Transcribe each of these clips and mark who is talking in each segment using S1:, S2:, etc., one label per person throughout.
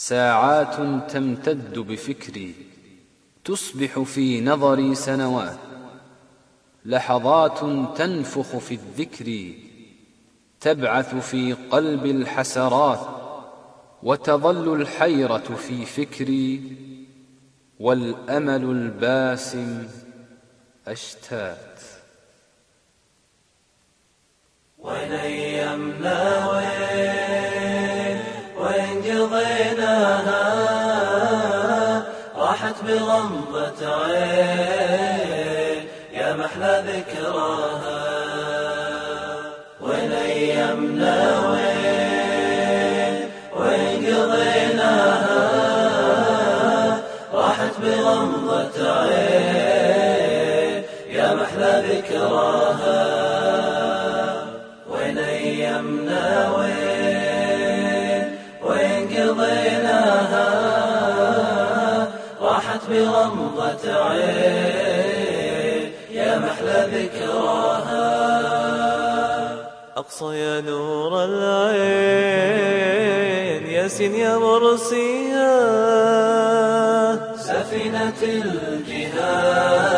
S1: ساعات تمتد بفكري تصبح في نظري سنوات. لحظات تنفخ في الذكر تبعث في قلبي الحسرات وتظل الحيرة في فكري. والأمل الباسم أشتات.
S2: وين ايامنا وين وين قضيناها راحت بغمضة عين. يا محلى ذكراها وين أيامنا وين؟ وين قضيناها؟ راحت بغمضة عين. يا محلى ذكراها برمضة عين. يا محلى ذكراها.
S3: أقصى يا نور العين. ياسين يا مرسيها.
S2: سفينة الجهاد.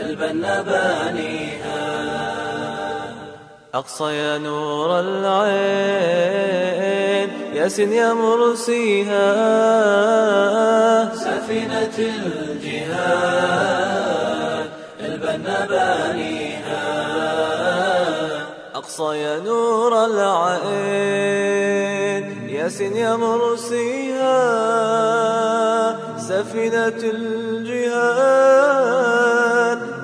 S2: البنا بانيها.
S3: أقصى يا نور العين. ياسين يا مرسيها.
S2: سفينة الجهاد البنا بانيها.
S3: أقصى يا نور العين ياسين يا مرسيها. سفينة الجهاد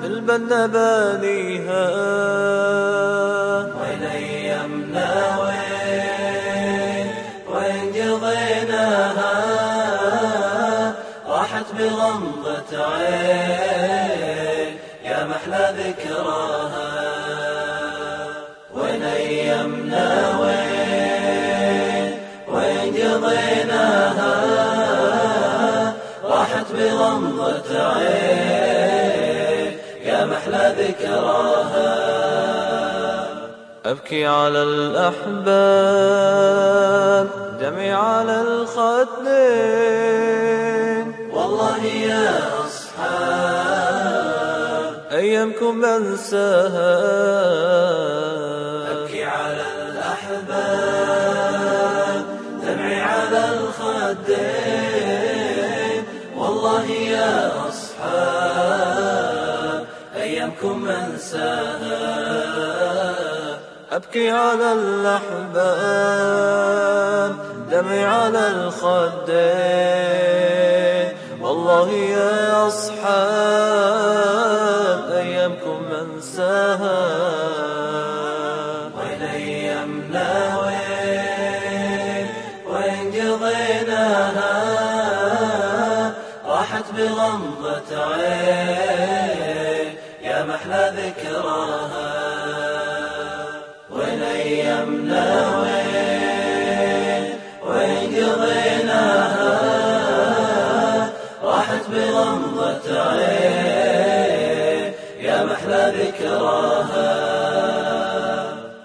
S3: البنا بانيها.
S2: عين يا محلى ذكراها. وين أيامنا؟ وين وين قضيناها؟ راحت بغمضة عين يا محلى ذكراها.
S3: أبكي على الأحباب دمي على الخدين
S2: والله يا
S3: أيامكم بنساها
S2: أبكي على الأحباب دمعي على الخدين. والله يا أصحاب أيامكم أنساها
S3: أبكي على الأحباب دمي على الخدين. والله يا أصحاب أنساها
S2: أيامنا وين وين قضيناها راحت بغمضة عين. يا محلى ذكراها. وين أيامنا وين وين قضيناها راحت بغمضة عين. أحلى ذكراها.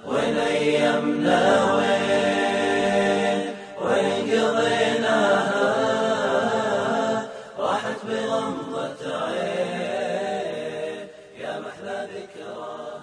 S2: وين أيامنا وين؟ وين قضيناها؟ راحت بغمضة عين. يا محلى ذكراها.